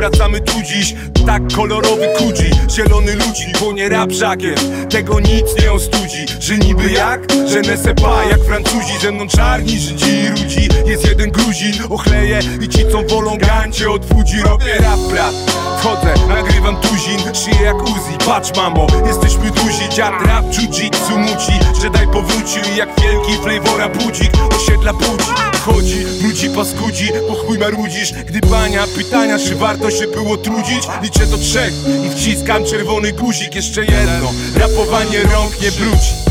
Wracamy tu dziś, tak kolorowy kudzi Zielony ludzi, bo nie rap żakiem Tego nic nie ostudzi Że niby jak? Że nesepa jak Francuzi Ze mną czarni, Żydzi i ludzi Jest jeden Gruzin, ochleje I ci co wolą gancie od Fudzi Robię rap, brat Wchodzę, nagrywam tuzin, szyję jak Uzi. Patrz mamo, jesteśmy duzi. Dziad rap, jiu-jitsu Że daj powrócił jak wielki flavora budzik. Osiedla budzi, chodzi, brudzi paskudzi. Bo chuj marudzisz, gdy pania pytania Czy warto się było trudzić? Liczę do trzech i wciskam czerwony guzik. Jeszcze jedno, rapowanie rąk nie wróci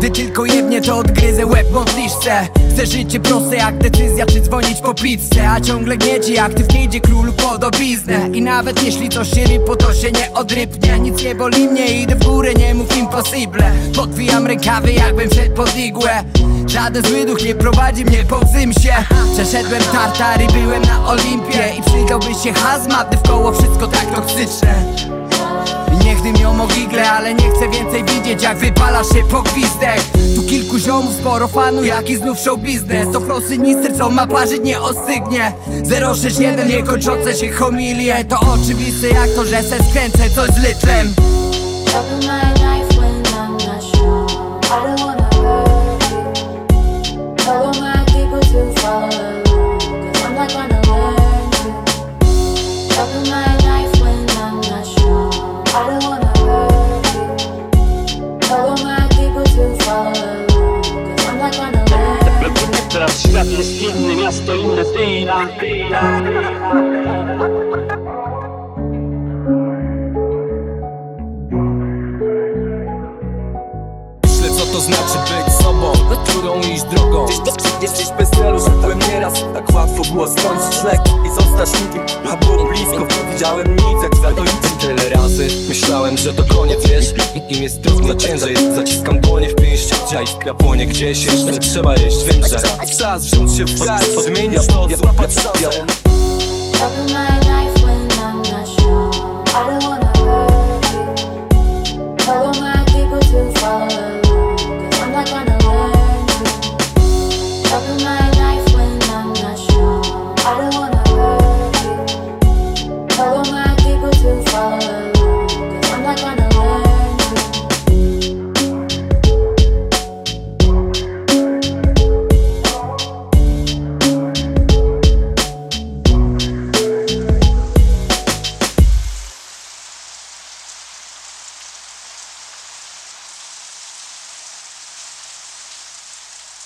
Gdy tylko jednie to odgryzę łeb modliszce Chcę życie proste jak decyzja czy dzwonić po pizzę. A ciągle gnieci jak ty w idzie król podobiznę I nawet jeśli coś się rypo to się nie odrypnie. Nic nie boli mnie, idę w górę, nie mów impossible. Podwijam rękawy jakbym szedł pod igłę. Żaden zły duch nie prowadzi mnie po się. Przeszedłem tartary, byłem na Olimpie. I przydałby się hazmat, gdy w koło wszystko tak toksyczne niech dymią o gigle, ale nie chcę więcej widzieć jak wypala się po gwizdek. Tu kilku ziomów, sporo fanu, jak i znów show biznes. To prosty minister, co ma parzyć, nie ostygnie. 061, niekończące się homilie. To oczywiste jak to, że se skręcę coś z litrem Teraz świat jest inny, miasto inne, ty i ja. Myślę co to znaczy być sobą Którą iść drogą. Jesteś bez celu, szedłem nieraz Tak łatwo było skończyć lek I zostać nikim A było blisko, widziałem nic jak zakończyć Tyle razy myślałem, że to koniec, wiesz Jest trudno, ciężej. Zaciskam dłonie w pięści Dzia iskra płonie gdzieś jeszcze Trzeba jeść, wiem, że Czas wziąć się w garść Odmienić to, złapać my